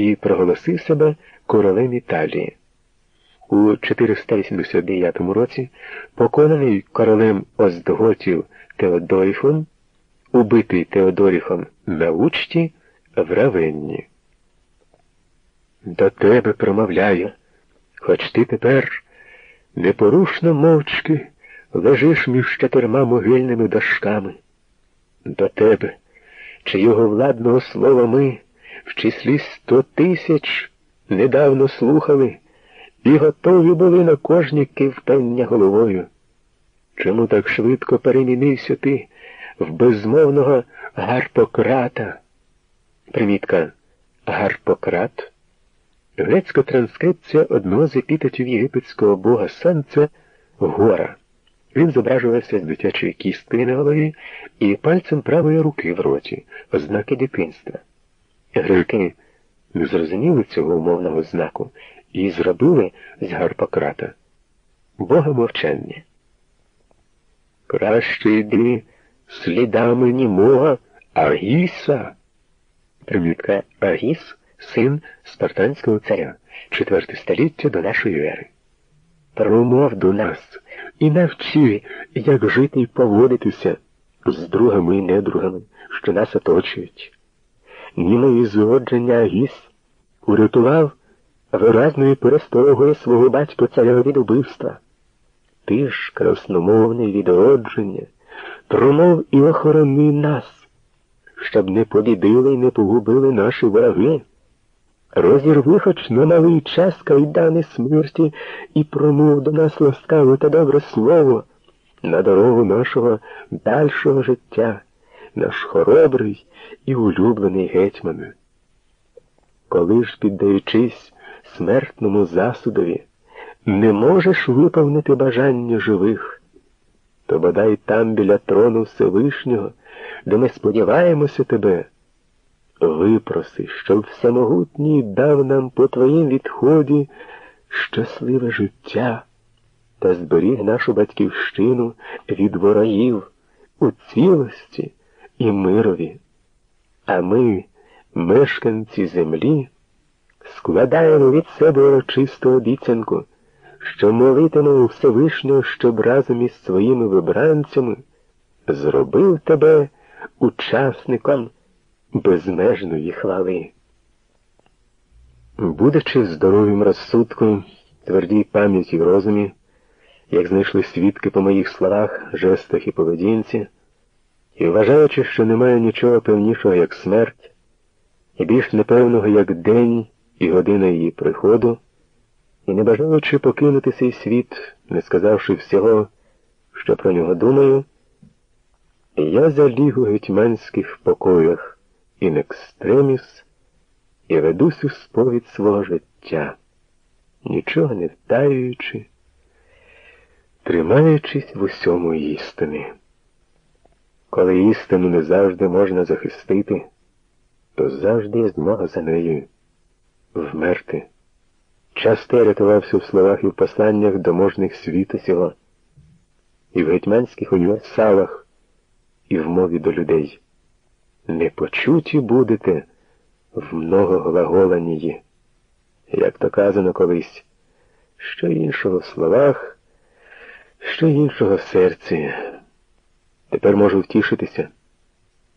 і проголосив себе королем Італії. У 489 році, поконаний королем Оздготів Теодоріфом, убитий Теодоріфом на учті в Равенні. До тебе промовляю, хоч ти тепер непорушно мовчки лежиш між чотирма могильними дошками. До тебе, чийого владного слова ми в числі сто тисяч недавно слухали і готові були на кожні кивтання головою. Чому так швидко перемінився ти в безмовного Гарпократа? Примітка Гарпократ. Грецька транскрипція одного з епітетів єгипетського бога Санця Гора. Він зображувався з дитячої кістки на голові і пальцем правої руки в роті, ознаки дитинства. Греки не зрозуміли цього умовного знаку і зробили з Гарпократа Бога мовчання. Краще йди слідами німого Агіса. Примітка Агіс, син спартанського царя, четверте століття до нашої ери. Промов до нас і навчи, як жити і поводитися з другами і недругами, що нас оточують. Німові згодження Агіс урятував виразною пересторогою свого батька царя від убивства. Ти ж, красномовне відродження, промов і охорони нас, щоб не побідили і не погубили наші враги. Розірви хоч на малий час кайдани смерті і промов до нас ласкаве та добре слово на дорогу нашого дальшого життя, наш хоробрий і улюблений гетьмане. Коли ж, піддаючись смертному засудові, не можеш виповнити бажання живих, то бодай там біля трону Всевишнього, де ми сподіваємося тебе, випроси, щоб всемогутній дав нам по твоїм відході щасливе життя та зберіг нашу батьківщину від ворогів у цілості і мирові. А ми, мешканці землі, складаємо від себе урочисту обіцянку, що молитимемо Всевишнього, щоб разом із своїми вибранцями зробив тебе учасником безмежної хвали. Будучи здоровим розсудком, твердій пам'яті й розумі, як знайшли свідки по моїх словах, жестах і поведінці, і вважаючи, що немає нічого певнішого, як смерть, і більш непевного, як день і година її приходу, і не бажаючи покинути цей світ, не сказавши всього, що про нього думаю, я заліг у гетьманських покоях in екстреміс і ведусь у сповідь свого життя, нічого не втаюючи, тримаючись в усьому істини. Коли істину не завжди можна захистити, то завжди є змога за нею вмерти. Часто рятувався в словах і в посланнях до можних світу сього, і в гетьманських універсалах, і в мові до людей. Не почуті будете в многоглаголанії, як то казано колись, що іншого в словах, що іншого в серці. Тепер можу втішитися,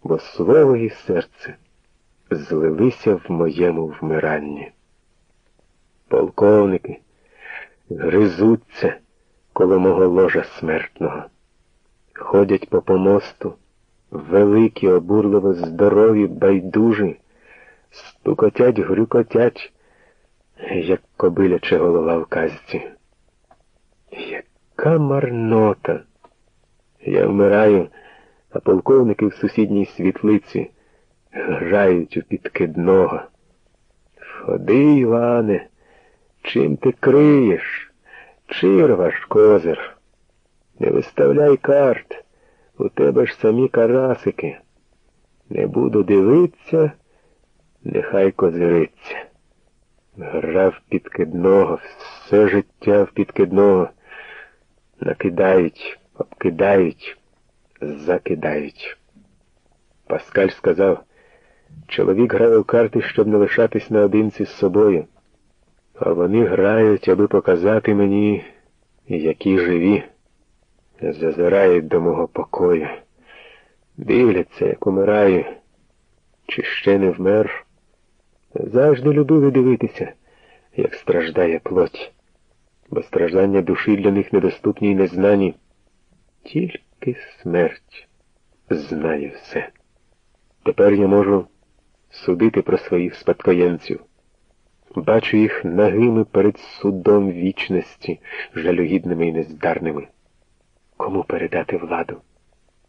бо слово і серце злилися в моєму вмиранні. Полковники гризуться коло мого ложа смертного, ходять по помосту, великі, обурливо здорові, байдужі, стукотять, грюкотять, як кобиляча голова в казці. Яка марнота! Я вмираю, а полковники в сусідній світлиці грають у підкидного. Ходи, Іване, чим ти криєш? Чир ваш козир. Не виставляй карт, у тебе ж самі карасики. Не буду дивитися, нехай козириться. Грав підкидного, все життя в підкидного. Накидають, обкидають, закидають. Паскаль сказав, Чоловік грає в карти, щоб не лишатись наодинці з собою. А вони грають, аби показати мені, які живі, зазирають до мого покою. Дивляться, як умираю, чи ще не вмер. Завжди любили дивитися, як страждає плоть, бо страждання душі для них недоступні й незнані. Тільки смерть знає все. Тепер я можу судити про своїх спадкоємців. Бачу їх нагими перед судом вічності, жалюгідними і нездарними. Кому передати владу?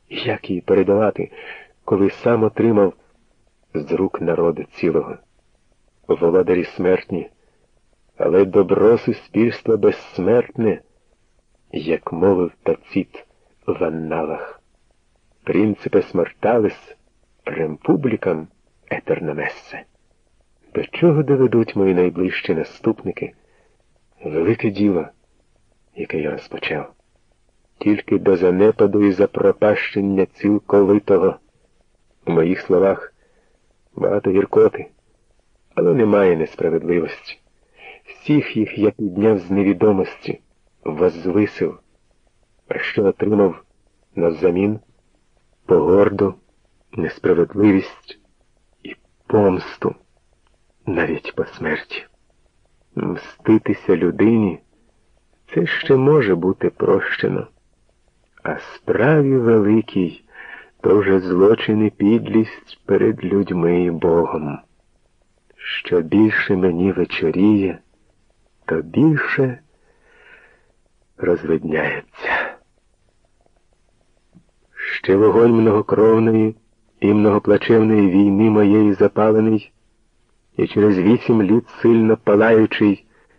Як її передавати, коли сам отримав з рук народу цілого? Володарі смертні, але добро суспільства безсмертне, як мовив Тацит в анналах. Принципе смерталис ремпублікам етерномессе. До чого доведуть мої найближчі наступники? Велике діло, яке я розпочав. Тільки до занепаду і запропащення цілковитого. У моїх словах багато гіркоти, але немає несправедливості. Всіх їх я підняв з невідомості, возвисив, а що отримав навзамін погорду, несправедливість і помсту навіть по смерті. Мститися людині це ще може бути прощено, а справі великій то вже злочин і підлість перед людьми і Богом. Що більше мені вечоріє, то більше розвидняється. Ще вогонь многокровної і многоплачевної війни моєї запалений і через вісім літ сильно палаючий,